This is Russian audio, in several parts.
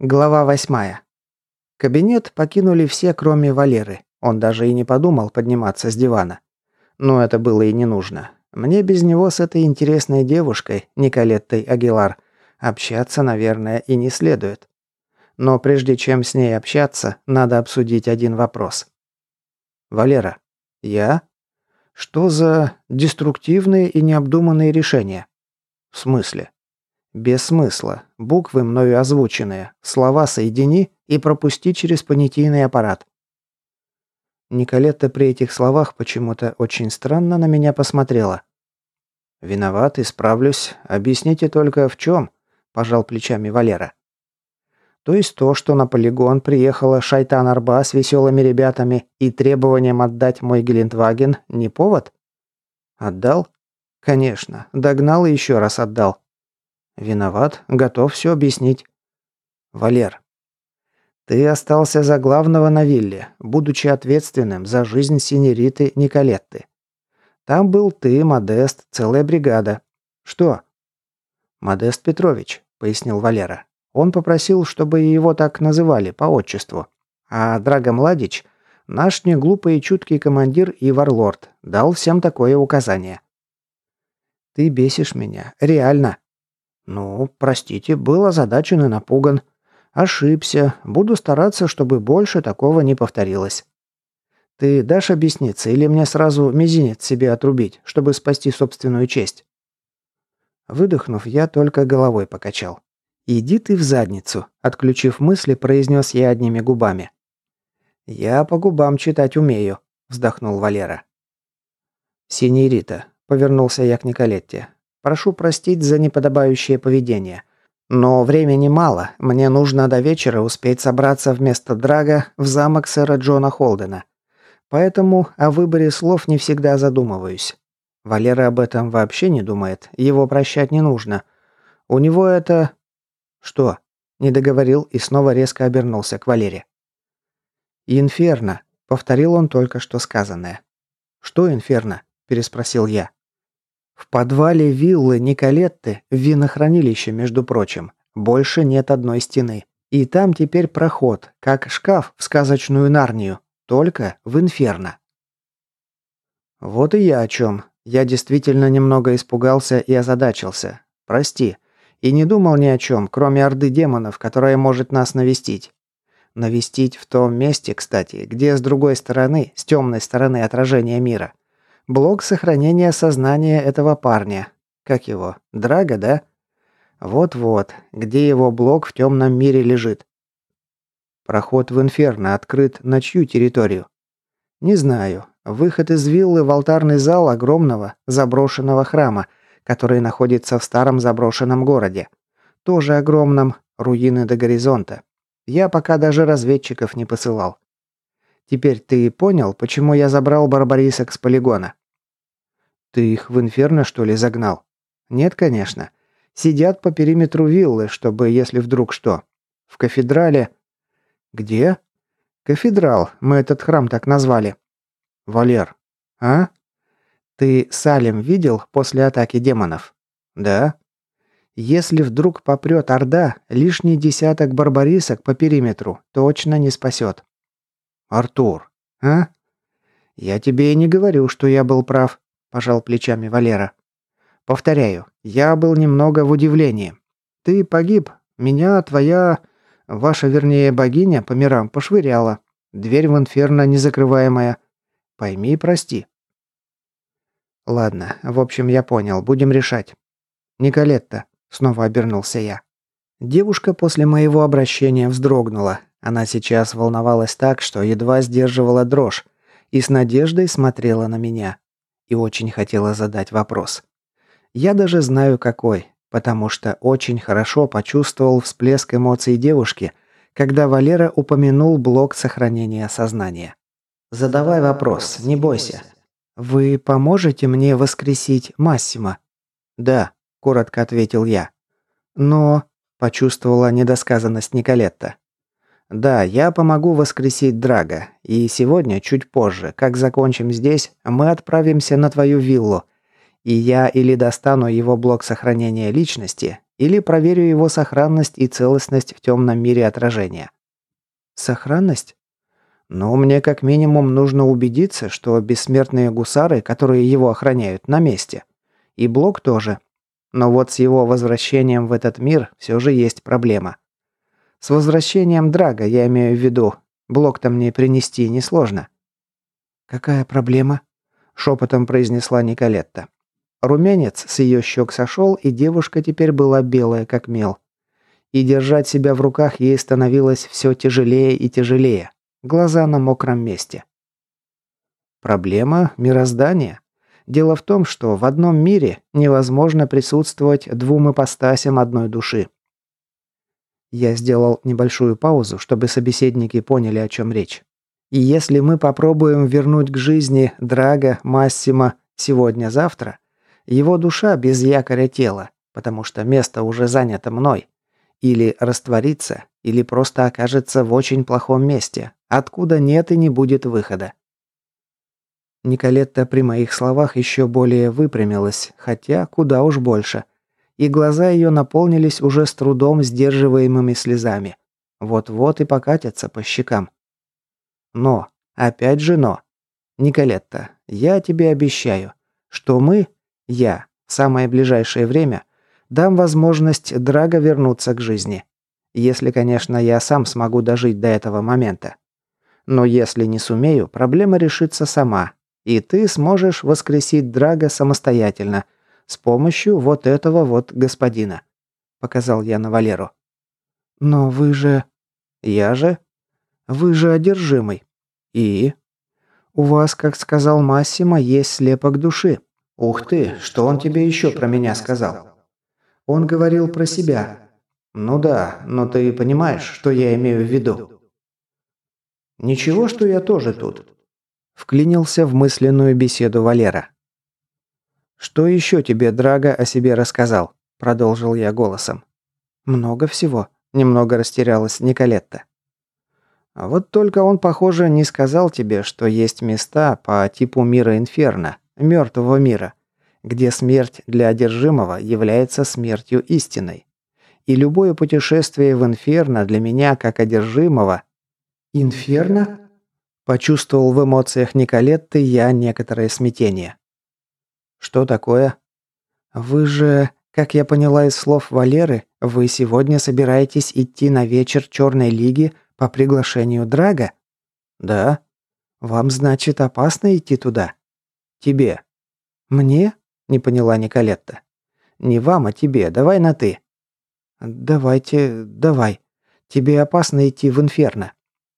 Глава восьмая. Кабинет покинули все, кроме Валеры. Он даже и не подумал подниматься с дивана. Но это было и не нужно. Мне без него с этой интересной девушкой, Николеттой Агилар, общаться, наверное, и не следует. Но прежде чем с ней общаться, надо обсудить один вопрос. «Валера, я? Что за деструктивные и необдуманные решения?» «В смысле?» Без смысла. Буквы мною озвученные. Слова соедини и пропусти через понятийный аппарат. Николетта при этих словах почему-то очень странно на меня посмотрела. «Виноват, исправлюсь. Объясните только в чем?» – пожал плечами Валера. То есть то, что на полигон приехала Шайтан-Арба с веселыми ребятами и требованием отдать мой Гелендваген, не повод? Отдал? Конечно. Догнал и еще раз отдал. Виноват, готов все объяснить. Валер, ты остался за главного на вилле, будучи ответственным за жизнь синериты Николетты. Там был ты, Модест, целая бригада. Что? Модест Петрович, пояснил Валера. Он попросил, чтобы его так называли по отчеству. А Драго Младич, наш неглупый и чуткий командир и варлорд, дал всем такое указание. Ты бесишь меня, реально. «Ну, простите, был озадачен и напуган. Ошибся. Буду стараться, чтобы больше такого не повторилось. Ты дашь объясниться или мне сразу мизинец себе отрубить, чтобы спасти собственную честь?» Выдохнув, я только головой покачал. «Иди ты в задницу», — отключив мысли, произнес я одними губами. «Я по губам читать умею», — вздохнул Валера. «Синьорита», — повернулся я к Николетте, Прошу простить за неподобающее поведение. Но времени мало, мне нужно до вечера успеть собраться вместо Драга в замок сэра Джона Холдена. Поэтому о выборе слов не всегда задумываюсь. Валера об этом вообще не думает, его прощать не нужно. У него это... Что? Не договорил и снова резко обернулся к Валере. «Инферно», — повторил он только что сказанное. «Что инферно?» – переспросил я. В подвале виллы Николетты, в винохранилище, между прочим, больше нет одной стены. И там теперь проход, как шкаф в сказочную Нарнию, только в инферно. Вот и я о чем. Я действительно немного испугался и озадачился. Прости. И не думал ни о чем, кроме орды демонов, которая может нас навестить. Навестить в том месте, кстати, где с другой стороны, с темной стороны отражения мира, Блок сохранения сознания этого парня. Как его? Драга, да? Вот-вот, где его блок в темном мире лежит. Проход в Инферно открыт на чью территорию? Не знаю. Выход из виллы в алтарный зал огромного, заброшенного храма, который находится в старом заброшенном городе. Тоже огромном, руины до горизонта. Я пока даже разведчиков не посылал. Теперь ты понял, почему я забрал барбарисок с полигона? Ты их в инферно, что ли, загнал? Нет, конечно. Сидят по периметру виллы, чтобы, если вдруг что. В кафедрале... Где? Кафедрал. Мы этот храм так назвали. Валер. А? Ты Салем видел после атаки демонов? Да. Если вдруг попрет Орда, лишний десяток барбарисок по периметру точно не спасет. Артур. А? Я тебе и не говорю, что я был прав. – пожал плечами Валера. «Повторяю, я был немного в удивлении. Ты погиб, меня твоя... Ваша, вернее, богиня по мирам пошвыряла. Дверь в инферно незакрываемая. Пойми и прости». «Ладно, в общем, я понял, будем решать». «Николетта», — снова обернулся я. Девушка после моего обращения вздрогнула. Она сейчас волновалась так, что едва сдерживала дрожь, и с надеждой смотрела на меня и очень хотела задать вопрос. Я даже знаю какой, потому что очень хорошо почувствовал всплеск эмоций девушки, когда Валера упомянул блок сохранения сознания. «Задавай вопрос, не бойся». «Вы поможете мне воскресить Массима?» «Да», – коротко ответил я. «Но...» – почувствовала недосказанность Николетта. Да, я помогу воскресить Драга, и сегодня, чуть позже, как закончим здесь, мы отправимся на твою виллу, и я или достану его блок сохранения личности, Или проверю его сохранность и целостность в темном мире отражения. Сохранность? Но мне как минимум нужно убедиться, что бессмертные гусары, которые его охраняют, на месте. И блок тоже. Но вот с его возвращением в этот мир все же есть проблема. С возвращением Драга, я имею в виду. Блок-то мне принести несложно. «Какая проблема?» – шепотом произнесла Николетта. Румянец с ее щек сошел, и девушка теперь была белая, как мел. И держать себя в руках ей становилось все тяжелее и тяжелее. Глаза на мокром месте. Проблема мироздания. Дело в том, что в одном мире невозможно присутствовать двум ипостасям одной души. Я сделал небольшую паузу, чтобы собеседники поняли, о чем речь. И если мы попробуем вернуть к жизни Драга, Массима сегодня-завтра, его душа без якоря тела, потому что место уже занято мной, или растворится, или просто окажется в очень плохом месте, откуда нет и не будет выхода. Николетта при моих словах еще более выпрямилась, хотя куда уж больше. И глаза ее наполнились уже с трудом сдерживаемыми слезами. Вот-вот и покатятся по щекам. Но, опять же но. Николетта, я тебе обещаю, что мы, я, в самое ближайшее время, дам возможность Драго вернуться к жизни. Если, конечно, я сам смогу дожить до этого момента. Но если не сумею, проблема решится сама, и ты сможешь воскресить Драго самостоятельно, с помощью вот этого вот господина», — показал я на Валеру. «Но вы же...» «Я же?» «Вы же одержимый. И?» «У вас, как сказал Массимо, есть слепок души». «Ух ты, что он тебе еще про меня сказал?» «Он говорил про себя». «Ну да, но ты понимаешь, что я имею в виду». «Ничего, что я тоже тут», – вклинился в мысленную беседу Валера. «Что еще тебе Драго о себе рассказал?» – продолжил я голосом. «Много всего», – немного растерялась Николетта. «А вот только он, похоже, не сказал тебе, что есть места по типу мира Инферно, мертвого мира, где смерть для одержимого является смертью истинной. И любое путешествие в Инферно для меня, как одержимого... «Инферно?» Почувствовал в эмоциях Николетты я некоторое смятение. «Что такое?» «Вы же, как я поняла из слов Валеры, вы сегодня собираетесь идти на вечер Черной Лиги по приглашению Драга?» «Да». «Вам, значит, опасно идти туда?» «Тебе». «Мне?» – не поняла Николетта. «Не вам, а тебе. Давай на «ты». «Давайте, давай. Тебе опасно идти в инферно».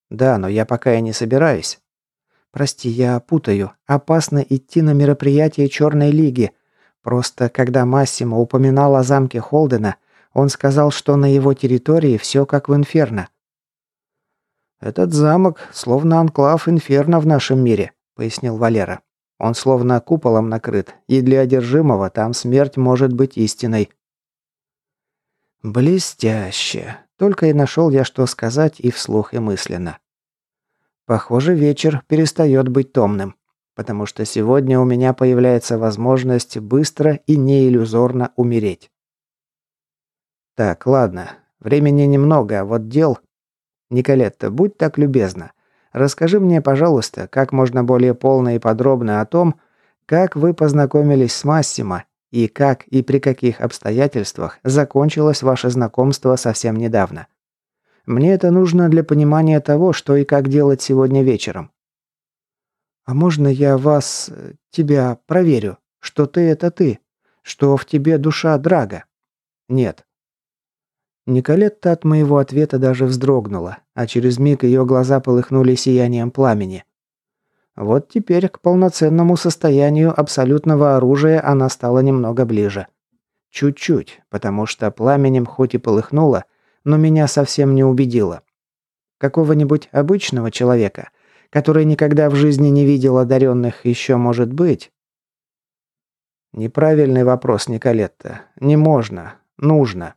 «Да, но я пока и не собираюсь». «Прости, я путаю. Опасно идти на мероприятие Черной Лиги. Просто, когда Массимо упоминал о замке Холдена, он сказал, что на его территории все как в инферно». «Этот замок словно анклав инферно в нашем мире», — пояснил Валера. «Он словно куполом накрыт, и для одержимого там смерть может быть истиной». «Блестяще!» Только и нашел я, что сказать и вслух, и мысленно. Похоже, вечер перестает быть томным, потому что сегодня у меня появляется возможность быстро и неиллюзорно умереть. Так, ладно, времени немного, а вот дел... Николетта, будь так любезна. Расскажи мне, пожалуйста, как можно более полно и подробно о том, как вы познакомились с Массимо и как и при каких обстоятельствах закончилось ваше знакомство совсем недавно. Мне это нужно для понимания того, что и как делать сегодня вечером. А можно я вас, э, тебя проверю, что ты это ты, что в тебе душа Драга? Нет. Николетта от моего ответа даже вздрогнула, а через миг ее глаза полыхнули сиянием пламени. Вот теперь к полноценному состоянию абсолютного оружия она стала немного ближе. Чуть-чуть, потому что пламенем хоть и полыхнуло, но меня совсем не убедило. Какого-нибудь обычного человека, который никогда в жизни не видел одаренных, еще может быть. Неправильный вопрос, Николетта. Не можно. Нужно.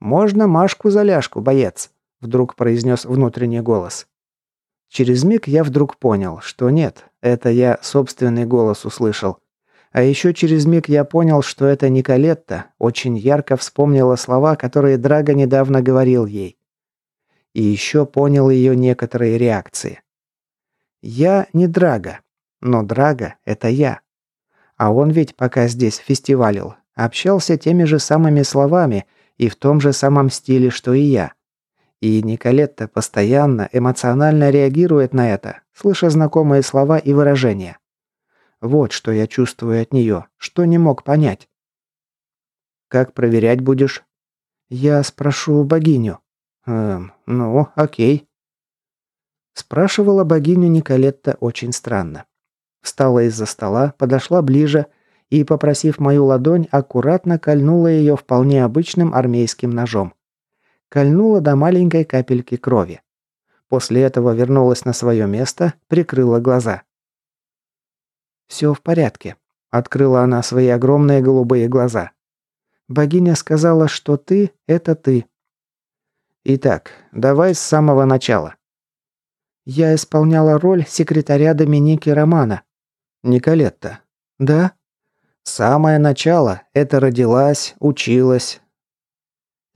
«Можно Машку за ляжку, боец», — вдруг произнес внутренний голос. Через миг я вдруг понял, что нет, это я собственный голос услышал. А еще через миг я понял, что это Николетта очень ярко вспомнила слова, которые Драго недавно говорил ей. И еще понял ее некоторые реакции. Я не Драго, но Драго – это я. А он ведь, пока здесь фестивалил, общался теми же самыми словами и в том же самом стиле, что и я. И Николетта постоянно эмоционально реагирует на это, слыша знакомые слова и выражения. Вот что я чувствую от нее, что не мог понять. «Как проверять будешь?» «Я спрошу богиню». «Эм, ну, окей». Спрашивала богиню Николетта очень странно. Встала из-за стола, подошла ближе и, попросив мою ладонь, аккуратно кольнула ее вполне обычным армейским ножом. Кольнула до маленькой капельки крови. После этого вернулась на свое место, прикрыла глаза. «Все в порядке», — открыла она свои огромные голубые глаза. «Богиня сказала, что ты — это ты». «Итак, давай с самого начала». «Я исполняла роль секретаря Доминики Романа». «Николетта». «Да?» «Самое начало — это родилась, училась,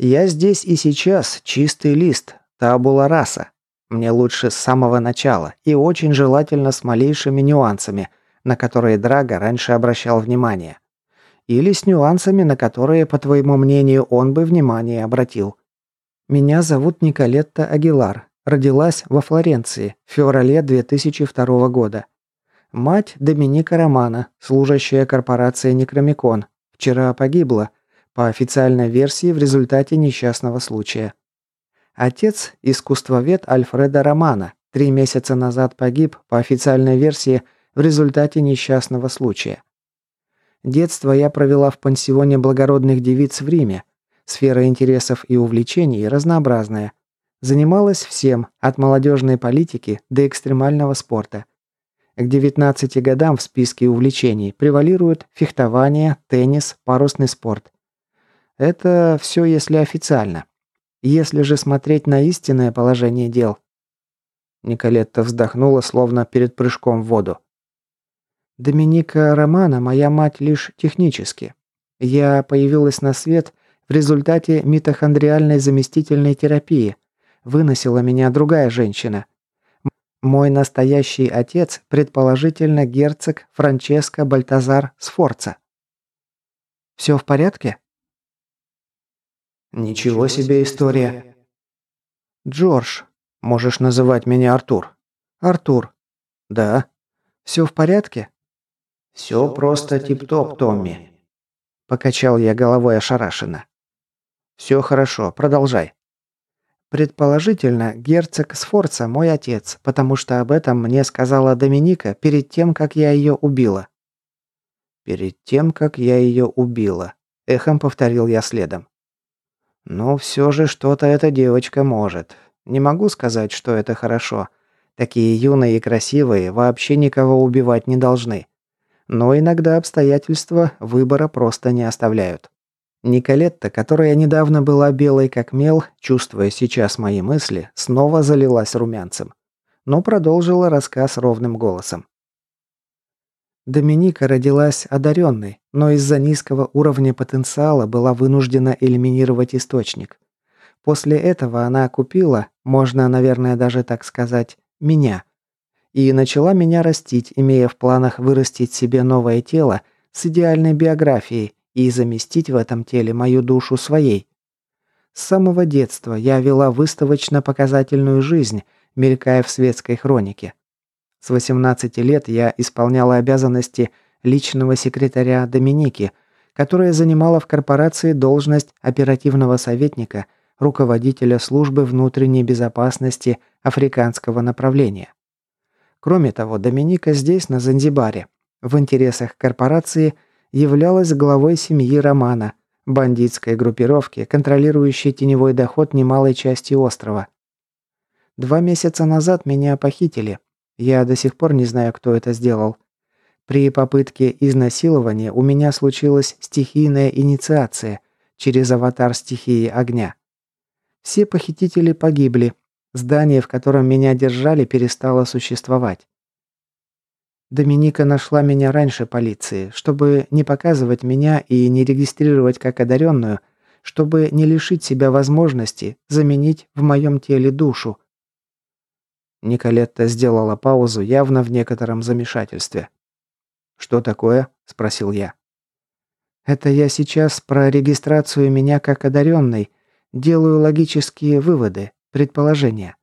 я здесь и сейчас чистый лист, табула раса. Мне лучше с самого начала и очень желательно с малейшими нюансами, на которые Драго раньше обращал внимание. Или с нюансами, на которые, по твоему мнению, он бы внимание обратил. Меня зовут Николетта Агилар. Родилась во Флоренции в феврале 2002 года. Мать Доминика Романа, служащая корпорации Некромикон. Вчера погибла – по официальной версии в результате несчастного случая. Отец – искусствовед Альфреда Романа, три месяца назад погиб, по официальной версии, в результате несчастного случая. Детство я провела в пансионе благородных девиц в Риме. Сфера интересов и увлечений разнообразная. Занималась всем, от молодежной политики до экстремального спорта. К 19 годам в списке увлечений превалируют фехтование, теннис, парусный спорт. Это все если официально. Если же смотреть на истинное положение дел... Николетта вздохнула, словно перед прыжком в воду. Доминика Романа моя мать лишь технически. Я появилась на свет в результате митохондриальной заместительной терапии. Выносила меня другая женщина. Мой настоящий отец, предположительно герцог Франческо Бальтазар Сфорца. «Все в порядке?» Ничего себе история. Джордж. Можешь называть меня Артур. Артур. Да. Все в порядке? Все просто тип-топ, Томми. Покачал я головой ошарашенно. Все хорошо, продолжай. Предположительно, герцог Сфорца мой отец, потому что об этом мне сказала Доминика перед тем, как я ее убила. Перед тем, как я ее убила. Эхом повторил я следом. Но все же что-то эта девочка может. Не могу сказать, что это хорошо. Такие юные и красивые вообще никого убивать не должны. Но иногда обстоятельства выбора просто не оставляют. Николетта, которая недавно была белой как мел, чувствуя сейчас мои мысли, снова залилась румянцем. Но продолжила рассказ ровным голосом. Доминика родилась одаренной, но из-за низкого уровня потенциала была вынуждена элиминировать источник. После этого она купила, можно, наверное, даже так сказать, меня. И начала меня растить, имея в планах вырастить себе новое тело с идеальной биографией и заместить в этом теле мою душу своей. С самого детства я вела выставочно-показательную жизнь, мелькая в светской хронике. С 18 лет я исполняла обязанности личного секретаря Доминики, которая занимала в корпорации должность оперативного советника, руководителя службы внутренней безопасности африканского направления. Кроме того, Доминика здесь, на Занзибаре, в интересах корпорации являлась главой семьи Романа, бандитской группировки, контролирующей теневой доход немалой части острова. Два месяца назад меня похитили – я до сих пор не знаю, кто это сделал. При попытке изнасилования у меня случилась стихийная инициация через аватар стихии огня. Все похитители погибли. Здание, в котором меня держали, перестало существовать. Доминика нашла меня раньше полиции, чтобы не показывать меня и не регистрировать как одаренную, чтобы не лишить себя возможности заменить в моем теле душу. Николетта сделала паузу, явно в некотором замешательстве. «Что такое?» – спросил я. «Это я сейчас про регистрацию меня как одаренной, делаю логические выводы, предположения.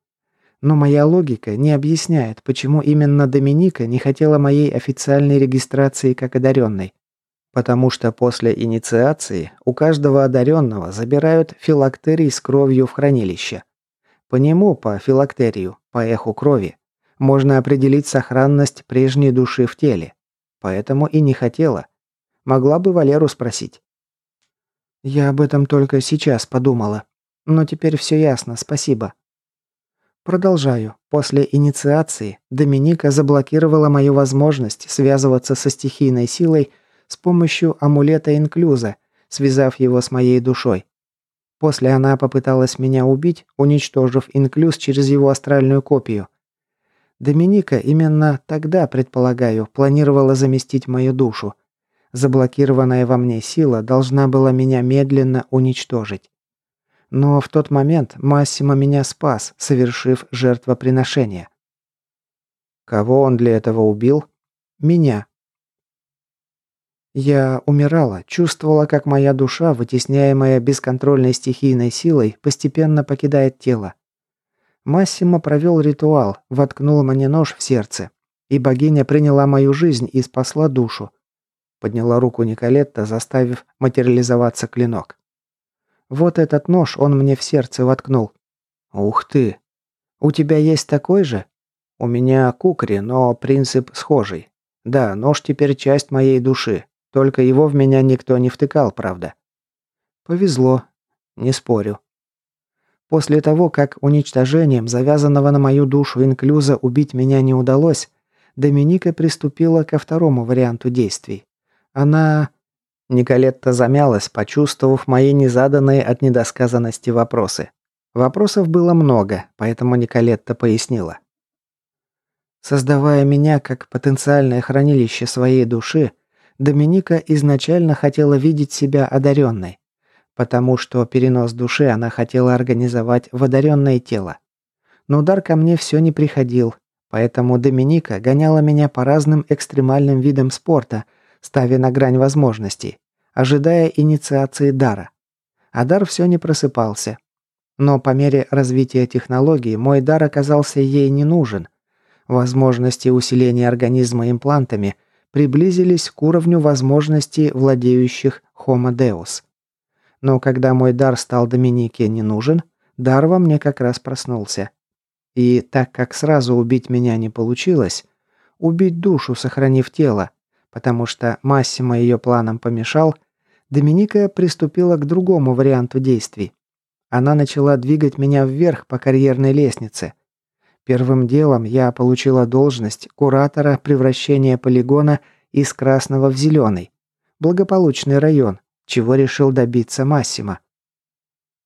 Но моя логика не объясняет, почему именно Доминика не хотела моей официальной регистрации как одаренной. Потому что после инициации у каждого одаренного забирают филактерий с кровью в хранилище. По нему, по филактерию, по эху крови, можно определить сохранность прежней души в теле. Поэтому и не хотела. Могла бы Валеру спросить. Я об этом только сейчас подумала. Но теперь все ясно, спасибо. Продолжаю. После инициации Доминика заблокировала мою возможность связываться со стихийной силой с помощью амулета инклюза, связав его с моей душой. После она попыталась меня убить, уничтожив инклюз через его астральную копию. Доминика именно тогда, предполагаю, планировала заместить мою душу. Заблокированная во мне сила должна была меня медленно уничтожить. Но в тот момент Массимо меня спас, совершив жертвоприношение. Кого он для этого убил? Меня. Я умирала, чувствовала, как моя душа, вытесняемая бесконтрольной стихийной силой, постепенно покидает тело. Массимо провел ритуал, воткнул мне нож в сердце, и богиня приняла мою жизнь и спасла душу. Подняла руку Николетта, заставив материализоваться клинок. Вот этот нож он мне в сердце воткнул. Ух ты. У тебя есть такой же? У меня кукри, но принцип схожий. Да, нож теперь часть моей души. Только его в меня никто не втыкал, правда. Повезло. Не спорю. После того, как уничтожением завязанного на мою душу инклюза убить меня не удалось, Доминика приступила ко второму варианту действий. Она Николетта замялась, почувствовав мои незаданные от недосказанности вопросы. Вопросов было много, поэтому Николетта пояснила. Создавая меня как потенциальное хранилище своей души, Доминика изначально хотела видеть себя одаренной, потому что перенос души она хотела организовать в одаренное тело. Но дар ко мне все не приходил, поэтому Доминика гоняла меня по разным экстремальным видам спорта – ставя на грань возможностей, ожидая инициации дара. А дар все не просыпался. Но по мере развития технологий мой дар оказался ей не нужен. Возможности усиления организма имплантами приблизились к уровню возможностей владеющих Homo Deus. Но когда мой дар стал Доминике не нужен, дар во мне как раз проснулся. И так как сразу убить меня не получилось, убить душу, сохранив тело, потому что Массимо ее планам помешал, Доминика приступила к другому варианту действий. Она начала двигать меня вверх по карьерной лестнице. Первым делом я получила должность куратора превращения полигона из красного в зеленый. Благополучный район, чего решил добиться Массимо.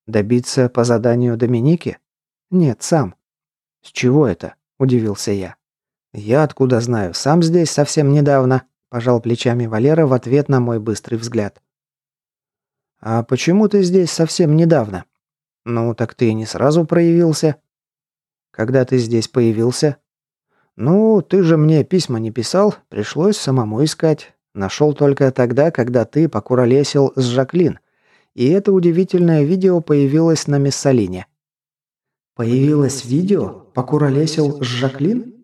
Добиться по заданию Доминики? Нет, сам. С чего это? Удивился я. Я откуда знаю, сам здесь совсем недавно. Пожал плечами Валера в ответ на мой быстрый взгляд. «А почему ты здесь совсем недавно?» «Ну, так ты не сразу проявился». «Когда ты здесь появился?» «Ну, ты же мне письма не писал, пришлось самому искать. Нашел только тогда, когда ты покуролесил с Жаклин. И это удивительное видео появилось на Миссалине». «Появилось видео? Покуролесил с Жаклин?»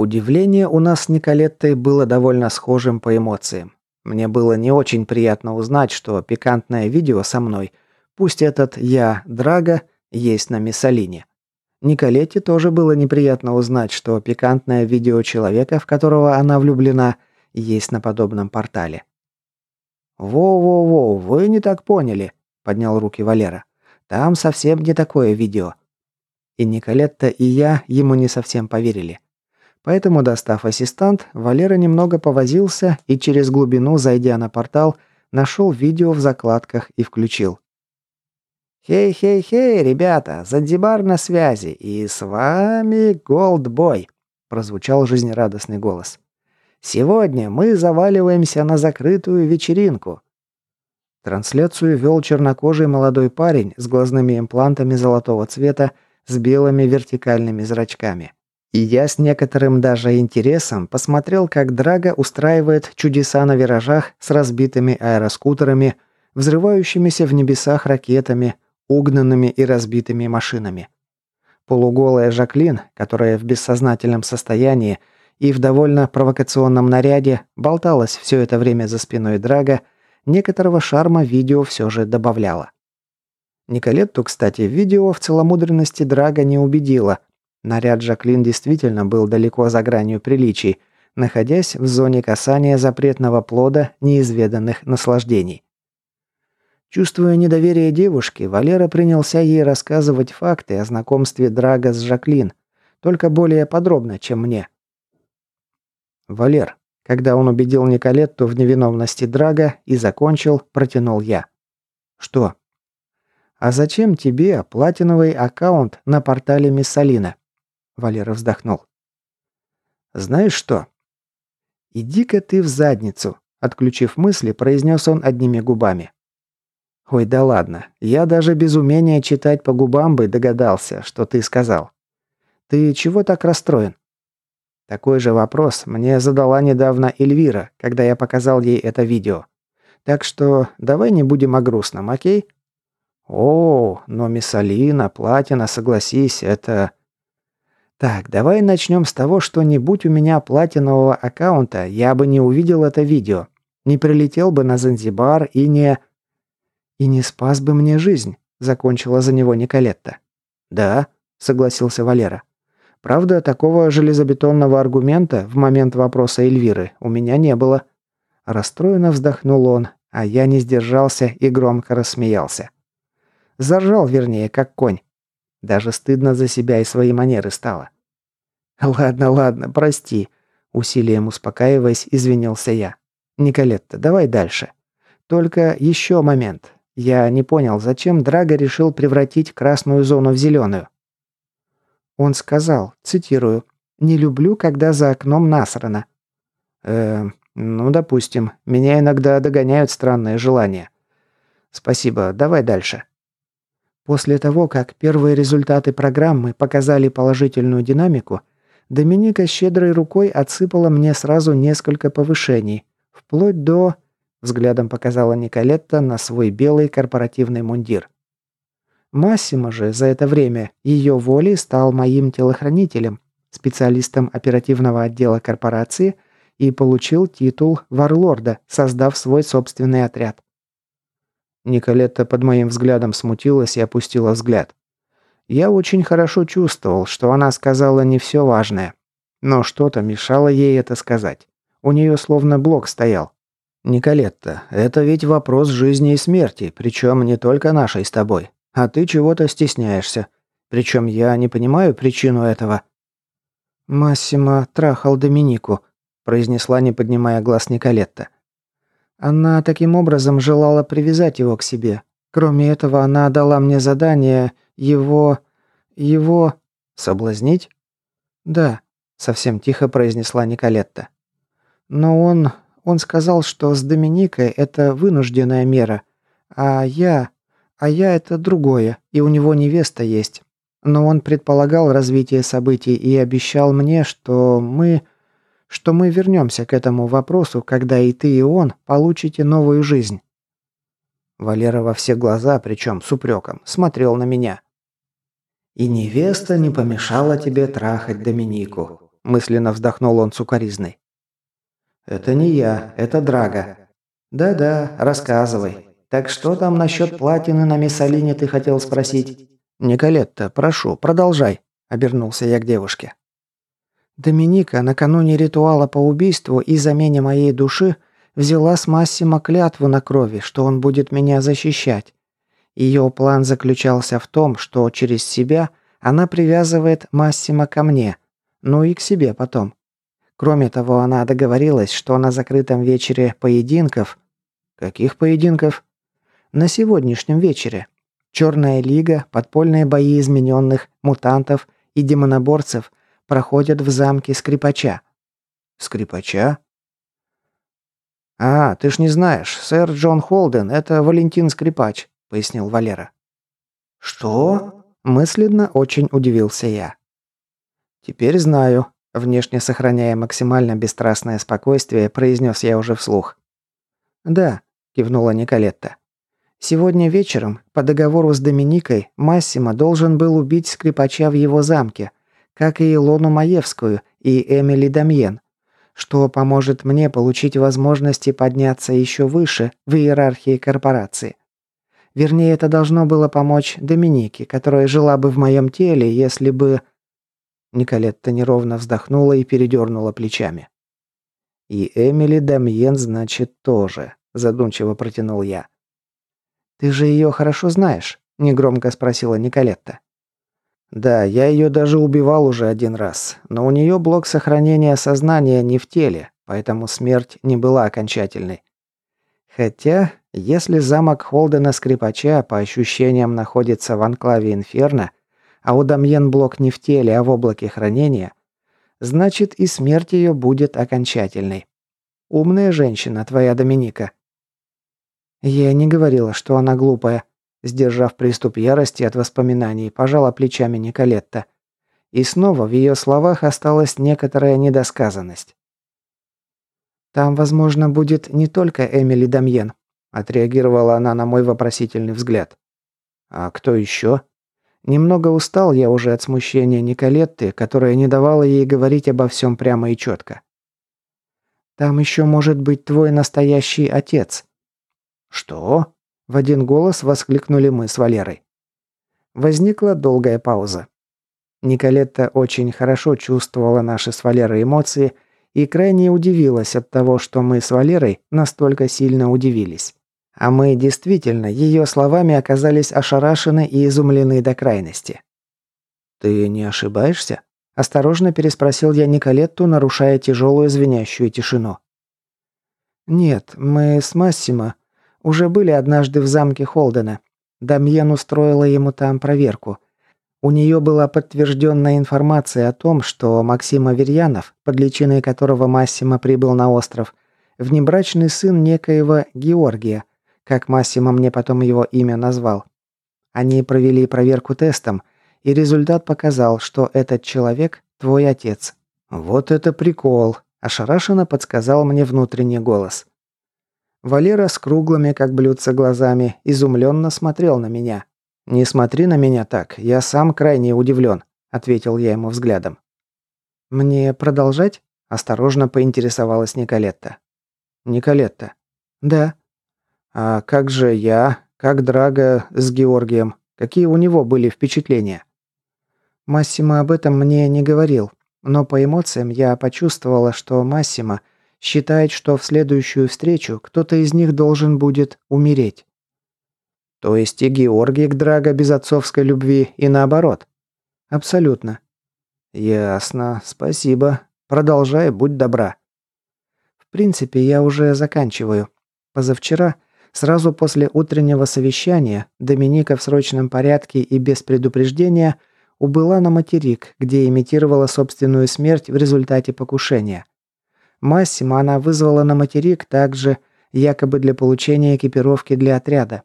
Удивление у нас с Николеттой было довольно схожим по эмоциям. Мне было не очень приятно узнать, что пикантное видео со мной, пусть этот я, Драга, есть на Миссалине. Николетте тоже было неприятно узнать, что пикантное видео человека, в которого она влюблена, есть на подобном портале. «Во-во-во, вы не так поняли», — поднял руки Валера. «Там совсем не такое видео». И Николетта, и я ему не совсем поверили. Поэтому, достав ассистант, Валера немного повозился и через глубину, зайдя на портал, нашел видео в закладках и включил. «Хей-хей-хей, ребята, Занзибар на связи, и с вами Голдбой. прозвучал жизнерадостный голос. «Сегодня мы заваливаемся на закрытую вечеринку». Трансляцию вел чернокожий молодой парень с глазными имплантами золотого цвета с белыми вертикальными зрачками. И я с некоторым даже интересом посмотрел, как Драга устраивает чудеса на виражах с разбитыми аэроскутерами, взрывающимися в небесах ракетами, угнанными и разбитыми машинами. Полуголая Жаклин, которая в бессознательном состоянии и в довольно провокационном наряде болталась все это время за спиной Драга, некоторого шарма видео все же добавляла. Николетту, кстати, видео в целомудренности Драга не убедило. Наряд Жаклин действительно был далеко за гранью приличий, находясь в зоне касания запретного плода неизведанных наслаждений. Чувствуя недоверие девушки, Валера принялся ей рассказывать факты о знакомстве Драга с Жаклин, только более подробно, чем мне. «Валер», когда он убедил Николетту в невиновности Драга и закончил, протянул я. «Что?» «А зачем тебе платиновый аккаунт на портале Миссалина?» Валера вздохнул. «Знаешь что?» «Иди-ка ты в задницу», — отключив мысли, произнес он одними губами. «Ой, да ладно. Я даже без умения читать по губам бы догадался, что ты сказал. Ты чего так расстроен?» Такой же вопрос мне задала недавно Эльвира, когда я показал ей это видео. Так что давай не будем о грустном, окей? О, но Миссалина, Платина, согласись, это... Так, давай начнем с того, что не будь у меня платинового аккаунта, я бы не увидел это видео. Не прилетел бы на Занзибар и не... «И не спас бы мне жизнь», — закончила за него Николетта. «Да», — согласился Валера. «Правда, такого железобетонного аргумента в момент вопроса Эльвиры у меня не было». Расстроенно вздохнул он, а я не сдержался и громко рассмеялся. Заржал, вернее, как конь. Даже стыдно за себя и свои манеры стало. «Ладно, ладно, прости», — усилием успокаиваясь, извинился я. «Николетта, давай дальше. Только еще момент. Я не понял, зачем Драго решил превратить красную зону в зеленую. Он сказал, цитирую, «Не люблю, когда за окном насрано». Э, ну, допустим. Меня иногда догоняют странные желания. Спасибо, давай дальше. После того, как первые результаты программы показали положительную динамику, Доминика щедрой рукой отсыпала мне сразу несколько повышений, вплоть до... Взглядом показала Николетта на свой белый корпоративный мундир. Массимо же за это время ее волей стал моим телохранителем, специалистом оперативного отдела корпорации и получил титул варлорда, создав свой собственный отряд. Николетта под моим взглядом смутилась и опустила взгляд. Я очень хорошо чувствовал, что она сказала не все важное. Но что-то мешало ей это сказать. У нее словно блок стоял. «Николетта, это ведь вопрос жизни и смерти, причем не только нашей с тобой. А ты чего-то стесняешься. Причем я не понимаю причину этого». «Массимо трахал Доминику», – произнесла, не поднимая глаз Николетта. «Она таким образом желала привязать его к себе. Кроме этого, она дала мне задание его... его... соблазнить?» «Да», – совсем тихо произнесла Николетта. «Но он... Он сказал, что с Доминикой это вынужденная мера, а я... А я это другое, и у него невеста есть. Но он предполагал развитие событий и обещал мне, что мы... Что мы вернемся к этому вопросу, когда и ты, и он получите новую жизнь. Валера во все глаза, причем с упреком, смотрел на меня. «И невеста не помешала тебе трахать Доминику», мысленно вздохнул он сукоризной. «Это не я, это Драга». «Да-да, рассказывай. Так что там насчет платины на Миссалине ты хотел спросить?» «Николетта, прошу, продолжай», – обернулся я к девушке. Доминика накануне ритуала по убийству и замене моей души взяла с Массима клятву на крови, что он будет меня защищать. Ее план заключался в том, что через себя она привязывает Массима ко мне, ну и к себе потом. Кроме того, она договорилась, что на закрытом вечере поединков... Каких поединков? На сегодняшнем вечере. Черная лига, подпольные бои измененных, мутантов и демоноборцев проходят в замке скрипача». «Скрипача?» «А, ты ж не знаешь, сэр Джон Холден – это Валентин Скрипач», – пояснил Валера. «Что?» – мысленно очень удивился я. «Теперь знаю», – внешне сохраняя максимально бесстрастное спокойствие, произнес я уже вслух. «Да», – кивнула Николетта. «Сегодня вечером, по договору с Доминикой, Массимо должен был убить скрипача в его замке, как и Илону Маевскую и Эмили Дамьен, что поможет мне получить возможности подняться еще выше в иерархии корпорации. Вернее, это должно было помочь Доминике, которая жила бы в моем теле, если бы... Николетта неровно вздохнула и передернула плечами. «И Эмили Дамьен, значит, тоже», – задумчиво протянул я. «Ты же ее хорошо знаешь?» – негромко спросила Николетта. Да, я ее даже убивал уже один раз, но у нее блок сохранения сознания не в теле, поэтому смерть не была окончательной. Хотя, если замок Холдена Скрипача по ощущениям находится в анклаве Инферно, а у Дамьен блок не в теле, а в облаке хранения, значит и смерть ее будет окончательной. Умная женщина, твоя Доминика. Я не говорила, что она глупая, Сдержав приступ ярости от воспоминаний, пожала плечами Николетта. И снова в ее словах осталась некоторая недосказанность. «Там, возможно, будет не только Эмили Дамьен», – отреагировала она на мой вопросительный взгляд. «А кто еще?» Немного устал я уже от смущения Николетты, которая не давала ей говорить обо всем прямо и четко. «Там еще может быть твой настоящий отец». «Что?» В один голос воскликнули мы с Валерой. Возникла долгая пауза. Николетта очень хорошо чувствовала наши с Валерой эмоции и крайне удивилась от того, что мы с Валерой настолько сильно удивились. А мы действительно ее словами оказались ошарашены и изумлены до крайности. «Ты не ошибаешься?» – осторожно переспросил я Николетту, нарушая тяжелую звенящую тишину. «Нет, мы с Массимо уже были однажды в замке Холдена. Дамьен устроила ему там проверку. У нее была подтвержденная информация о том, что Максим Аверьянов, под личиной которого Массимо прибыл на остров, внебрачный сын некоего Георгия, как Массимо мне потом его имя назвал. Они провели проверку тестом, и результат показал, что этот человек – твой отец. «Вот это прикол!» – ошарашенно подсказал мне внутренний голос. Валера с круглыми, как блюдца, глазами изумленно смотрел на меня. «Не смотри на меня так, я сам крайне удивлен», – ответил я ему взглядом. «Мне продолжать?» – осторожно поинтересовалась Николетта. «Николетта». «Да». «А как же я? Как Драга с Георгием? Какие у него были впечатления?» Массимо об этом мне не говорил, но по эмоциям я почувствовала, что Массимо считает, что в следующую встречу кто-то из них должен будет умереть. То есть и Георгий к Драго без отцовской любви, и наоборот. Абсолютно. Ясно, спасибо. Продолжай, будь добра. В принципе, я уже заканчиваю. Позавчера, сразу после утреннего совещания, Доминика в срочном порядке и без предупреждения убыла на материк, где имитировала собственную смерть в результате покушения. Массима она вызвала на материк также, якобы для получения экипировки для отряда.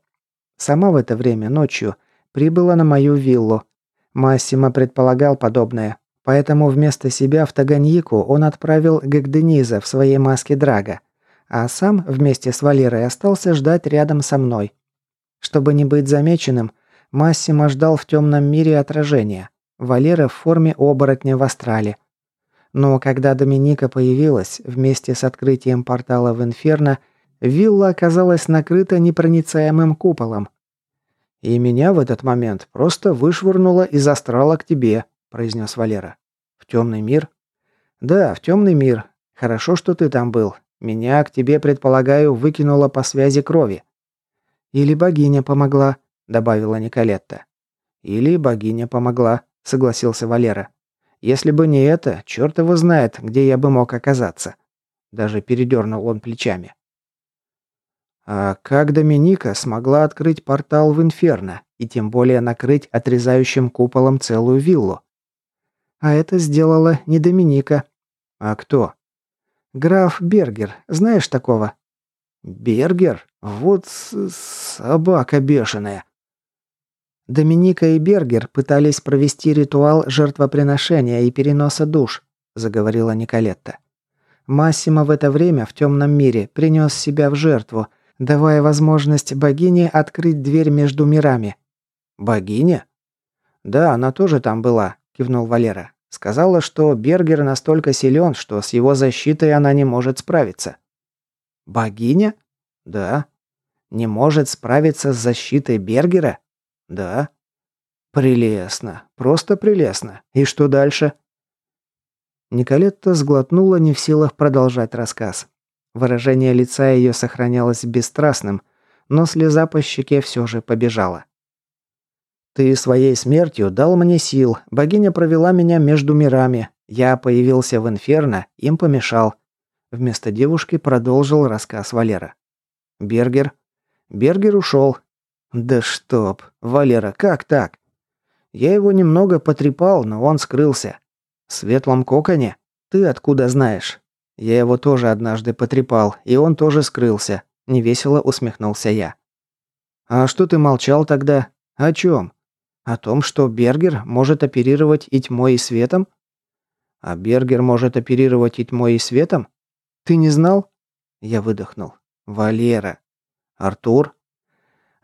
Сама в это время, ночью, прибыла на мою виллу. Массимо предполагал подобное, поэтому вместо себя в Таганьику он отправил Гагдениза в своей маске Драга, а сам вместе с Валерой остался ждать рядом со мной. Чтобы не быть замеченным, Массимо ждал в темном мире отражения. Валера в форме оборотня в астрале – но когда Доминика появилась, вместе с открытием портала в Инферно, вилла оказалась накрыта непроницаемым куполом. «И меня в этот момент просто вышвырнуло из астрала к тебе», – произнес Валера. «В темный мир?» «Да, в темный мир. Хорошо, что ты там был. Меня к тебе, предполагаю, выкинуло по связи крови». «Или богиня помогла», – добавила Николетта. «Или богиня помогла», – согласился Валера. Если бы не это, черт его знает, где я бы мог оказаться. Даже передернул он плечами. А как Доминика смогла открыть портал в Инферно и тем более накрыть отрезающим куполом целую виллу? А это сделала не Доминика. А кто? Граф Бергер. Знаешь такого? Бергер? Вот собака бешеная. Доминика и Бергер пытались провести ритуал жертвоприношения и переноса душ, заговорила Николетта. Массимо в это время в темном мире принес себя в жертву, давая возможность богине открыть дверь между мирами. Богиня? Да, она тоже там была, кивнул Валера. Сказала, что Бергер настолько силен, что с его защитой она не может справиться. Богиня? Да. Не может справиться с защитой Бергера? Да. Прелестно. Просто прелестно. И что дальше? Николетта сглотнула, не в силах продолжать рассказ. Выражение лица ее сохранялось бесстрастным, но слеза по щеке все же побежала. «Ты своей смертью дал мне сил, богиня провела меня между мирами, я появился в Инферно, им помешал». Вместо девушки продолжил рассказ Валера. «Бергер?» «Бергер ушел, «Да чтоб! Валера, как так?» «Я его немного потрепал, но он скрылся». «В светлом коконе? Ты откуда знаешь?» «Я его тоже однажды потрепал, и он тоже скрылся», – невесело усмехнулся я. «А что ты молчал тогда? О чем? О том, что Бергер может оперировать и тьмой, и светом?» «А Бергер может оперировать и тьмой, и светом? Ты не знал?» Я выдохнул. «Валера». «Артур?»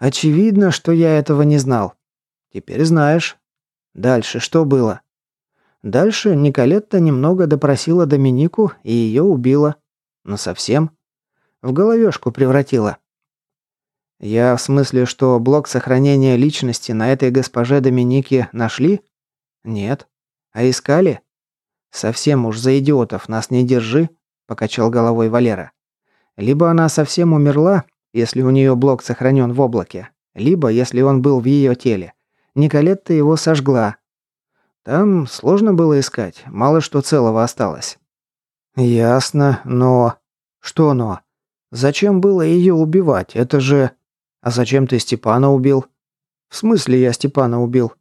Очевидно, что я этого не знал. Теперь знаешь. Дальше что было? Дальше Николетта немного допросила Доминику и ее убила. Но совсем. В головешку превратила. Я в смысле, что блок сохранения личности на этой госпоже Доминике нашли? Нет. А искали? Совсем уж за идиотов нас не держи, покачал головой Валера. Либо она совсем умерла, если у нее блок сохранен в облаке, либо если он был в ее теле. Николетта его сожгла. Там сложно было искать, мало что целого осталось. Ясно, но... Что но? Зачем было ее убивать? Это же... А зачем ты Степана убил? В смысле я Степана убил?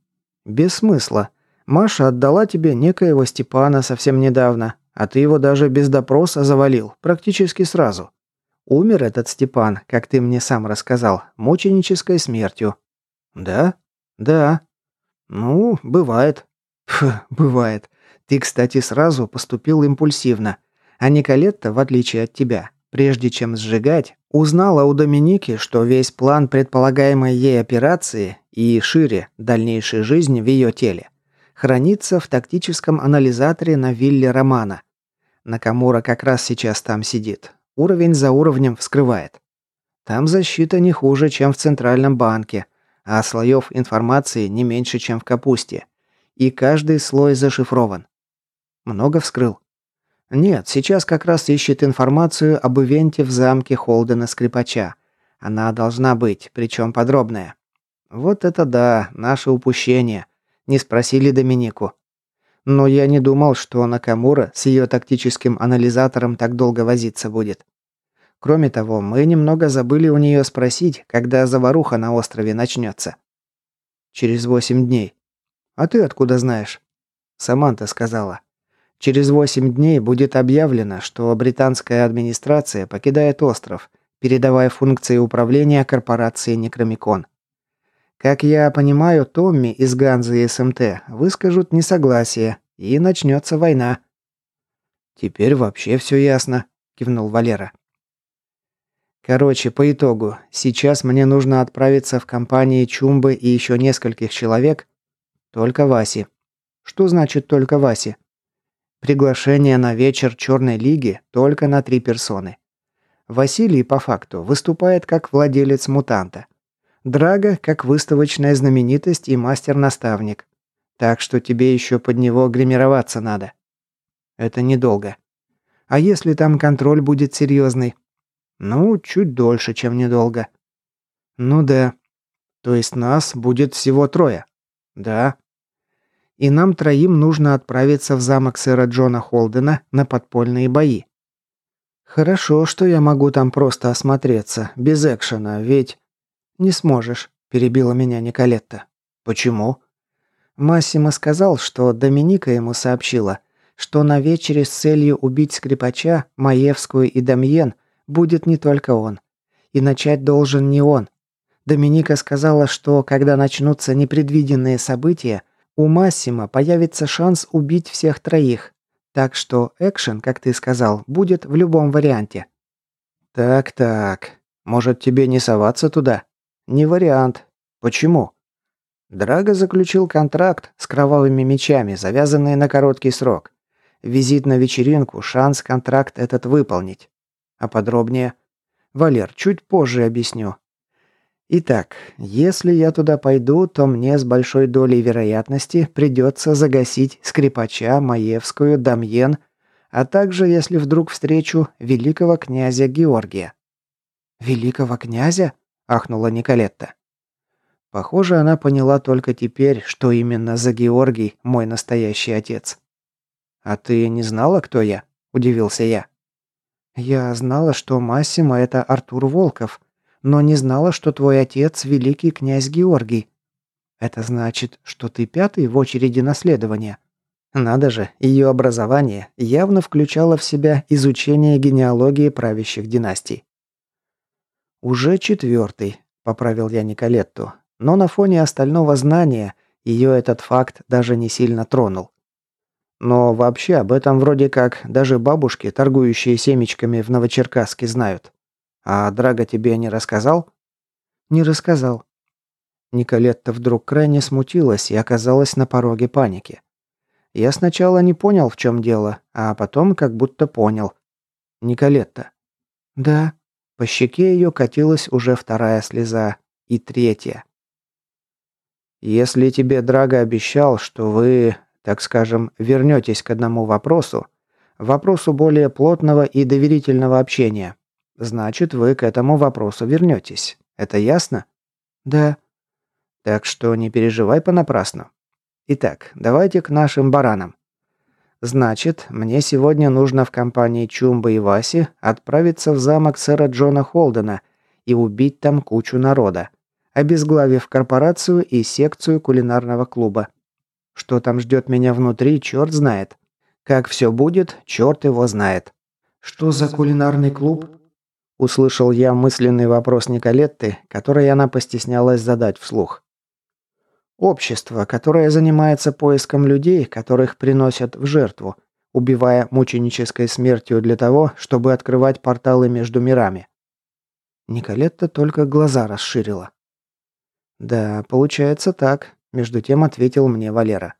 Без смысла. Маша отдала тебе некоего Степана совсем недавно, а ты его даже без допроса завалил, практически сразу. Умер этот Степан, как ты мне сам рассказал, мученической смертью. Да? Да. Ну, бывает. Фу, бывает. Ты, кстати, сразу поступил импульсивно. А Николетта, в отличие от тебя, прежде чем сжигать, узнала у Доминики, что весь план предполагаемой ей операции и, шире, дальнейшей жизни в ее теле хранится в тактическом анализаторе на вилле Романа. Накамура как раз сейчас там сидит. Уровень за уровнем вскрывает. Там защита не хуже, чем в Центральном банке, а слоев информации не меньше, чем в капусте. И каждый слой зашифрован. Много вскрыл? Нет, сейчас как раз ищет информацию об ивенте в замке Холдена Скрипача. Она должна быть, причем подробная. Вот это да, наше упущение. Не спросили Доминику. Но я не думал, что Накамура с ее тактическим анализатором так долго возиться будет. Кроме того, мы немного забыли у нее спросить, когда заваруха на острове начнется. Через восемь дней. А ты откуда знаешь? Саманта сказала. Через восемь дней будет объявлено, что британская администрация покидает остров, передавая функции управления корпорации Некромикон. Как я понимаю, Томми из Ганзы и СМТ выскажут несогласие, и начнется война. Теперь вообще все ясно, кивнул Валера. Короче, по итогу, сейчас мне нужно отправиться в компании Чумбы и еще нескольких человек. Только Васи. Что значит только Васи? Приглашение на вечер Черной Лиги только на три персоны. Василий, по факту, выступает как владелец мутанта. Драга как выставочная знаменитость и мастер-наставник. Так что тебе еще под него гримироваться надо. Это недолго. А если там контроль будет серьезный? Ну, чуть дольше, чем недолго. Ну да. То есть нас будет всего трое. Да. И нам троим нужно отправиться в замок сэра Джона Холдена на подпольные бои. Хорошо, что я могу там просто осмотреться, без экшена, ведь... «Не сможешь», – перебила меня Николетта. «Почему?» Массимо сказал, что Доминика ему сообщила, что на вечере с целью убить скрипача, Маевскую и Дамьен будет не только он. И начать должен не он. Доминика сказала, что когда начнутся непредвиденные события, у Массима появится шанс убить всех троих. Так что экшен, как ты сказал, будет в любом варианте. Так-так. Может, тебе не соваться туда? Не вариант. Почему? Драго заключил контракт с кровавыми мечами, завязанный на короткий срок. Визит на вечеринку, шанс контракт этот выполнить. А подробнее? Валер, чуть позже объясню. Итак, если я туда пойду, то мне с большой долей вероятности придется загасить скрипача, Маевскую, Дамьен, а также, если вдруг встречу великого князя Георгия. «Великого князя?» – ахнула Николетта. Похоже, она поняла только теперь, что именно за Георгий мой настоящий отец. «А ты не знала, кто я?» – удивился я. «Я знала, что Массимо – это Артур Волков, но не знала, что твой отец – великий князь Георгий. Это значит, что ты пятый в очереди наследования». Надо же, ее образование явно включало в себя изучение генеалогии правящих династий. «Уже четвертый», – поправил я Николетту, но на фоне остального знания ее этот факт даже не сильно тронул. Но вообще об этом вроде как даже бабушки, торгующие семечками в Новочеркасске, знают. А Драго тебе не рассказал? Не рассказал. Николетта вдруг крайне смутилась и оказалась на пороге паники. Я сначала не понял, в чем дело, а потом как будто понял. Николетта. Да. По щеке ее катилась уже вторая слеза. И третья. Если тебе Драго обещал, что вы, так скажем, вернетесь к одному вопросу, вопросу более плотного и доверительного общения, значит, вы к этому вопросу вернетесь. Это ясно? Да. Так что не переживай понапрасну. Итак, давайте к нашим баранам. Значит, мне сегодня нужно в компании Чумба и Васи отправиться в замок сэра Джона Холдена и убить там кучу народа обезглавив корпорацию и секцию кулинарного клуба. Что там ждет меня внутри, черт знает. Как все будет, черт его знает. «Что за кулинарный клуб?» Услышал я мысленный вопрос Николетты, который она постеснялась задать вслух. Общество, которое занимается поиском людей, которых приносят в жертву, убивая мученической смертью для того, чтобы открывать порталы между мирами. Николетта только глаза расширила. «Да, получается так», – между тем ответил мне Валера.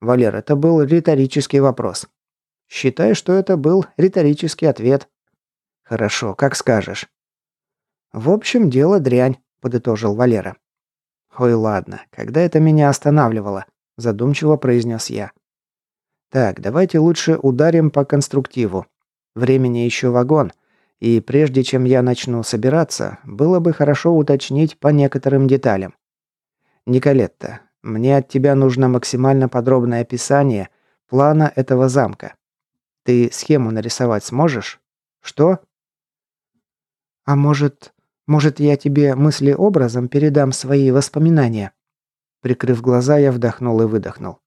«Валер, это был риторический вопрос. Считай, что это был риторический ответ». «Хорошо, как скажешь». «В общем, дело дрянь», – подытожил Валера. «Ой, ладно, когда это меня останавливало?» – задумчиво произнес я. «Так, давайте лучше ударим по конструктиву. Времени еще вагон, и прежде чем я начну собираться, было бы хорошо уточнить по некоторым деталям. Николетта, мне от тебя нужно максимально подробное описание плана этого замка. Ты схему нарисовать сможешь? Что? А может, может я тебе мысли-образом передам свои воспоминания? Прикрыв глаза, я вдохнул и выдохнул.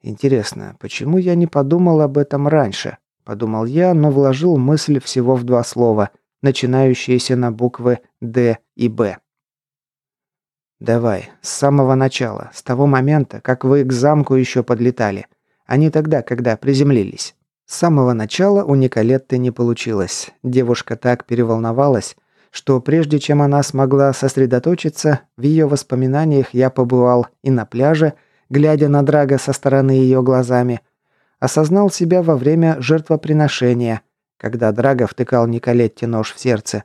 Интересно, почему я не подумал об этом раньше? подумал я, но вложил мысль всего в два слова, начинающиеся на буквы «Д» и «Б». «Давай, с самого начала, с того момента, как вы к замку еще подлетали, а не тогда, когда приземлились». С самого начала у Николетты не получилось. Девушка так переволновалась, что прежде чем она смогла сосредоточиться, в ее воспоминаниях я побывал и на пляже, глядя на Драга со стороны ее глазами, осознал себя во время жертвоприношения, когда Драго втыкал Николетте нож в сердце,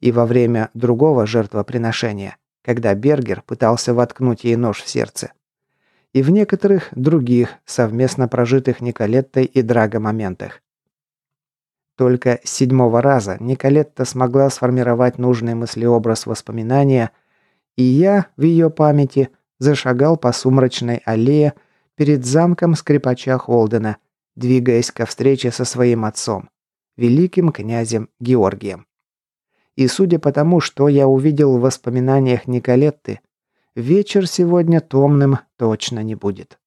и во время другого жертвоприношения, когда Бергер пытался воткнуть ей нож в сердце, и в некоторых других совместно прожитых Николеттой и Драго моментах. Только с седьмого раза Николетта смогла сформировать нужный мыслеобраз воспоминания, и я в ее памяти зашагал по сумрачной аллее, перед замком скрипача Холдена, двигаясь ко встрече со своим отцом, великим князем Георгием. И судя по тому, что я увидел в воспоминаниях Николетты, Вечер сегодня томным точно не будет.